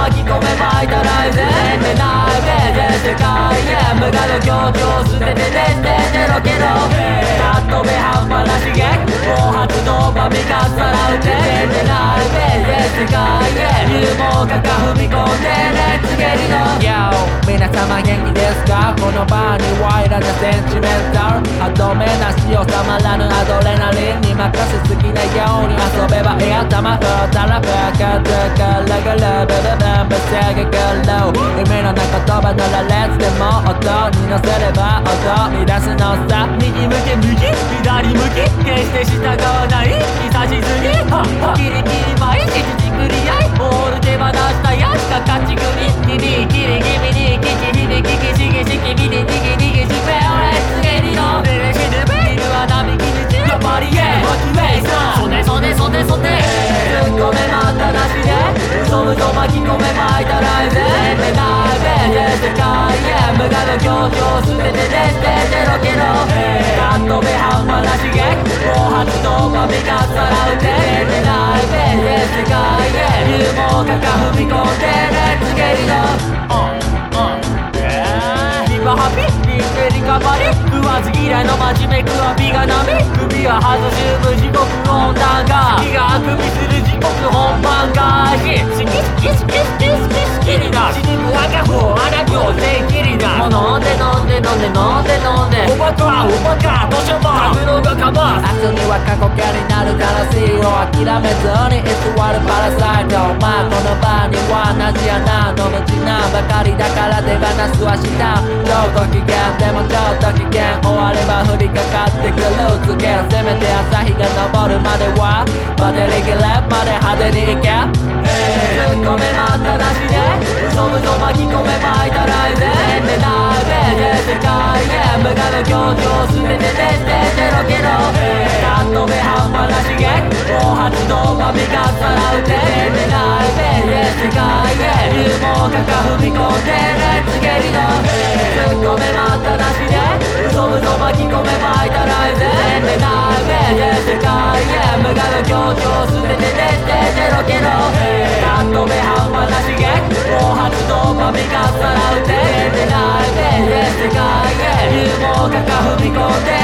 巻き込めばいたライゼンでないべで世界へ無駄の強調捨てててててろけろカット目半端な刺激暴発の場かっさらうてでないべで世界へ入門かか踏み込んで熱蹴りの Yo 皆様元気ですかこの場にワイラなセンチメンタル歯止めなし収まらぬアドレナリン任せ好きなように遊べばいい頭振ったらバカドカラガラブルブンブセゲグロー夢の中言葉ならレッツでも音に乗せれば音見出すのさ右向け右左向き決して従わない久しすぎ嘘嘘巻き込めまいたらえぜめないで世界へ無我の境地を捨ててね捨ててろけろたっとべ半端な刺激暴発ドーパミンがさらうて出てないで世界へ勇猛かか踏み込んでねつげりのリバハピリンペリカバリ食わず嫌いの真面目くわびが波首は外し無地獄温暖化気があ。くびにな死にむ赤子荒病全切りだもう飲んで飲んで飲んで飲んで飲んで。おバカおバカどうしようも。格納がかます。明日には過去形になる楽しいを諦めずに居座るパラサイトまあこの場には同じ穴の無知なばかりだから手放す。はしたちょっと危険でもちょっと危険。終われば降りかかってくる。つけせめて朝日が昇るまではバテリギレまで派手に行け。世界へ無我の境地を捨ててね捨ててろけろたっとべ半端な刺激暴発ドーパミンがさらうて出てないで世界へ。勇猛かか踏み込んでねつげりの突っ込めまったなしで嘘嘘巻き込めまいたらえぜでないで世界へ無我の境地を捨ててね捨ててろけろたっとべ半端な刺激暴発ドーパミンがさらうて出てな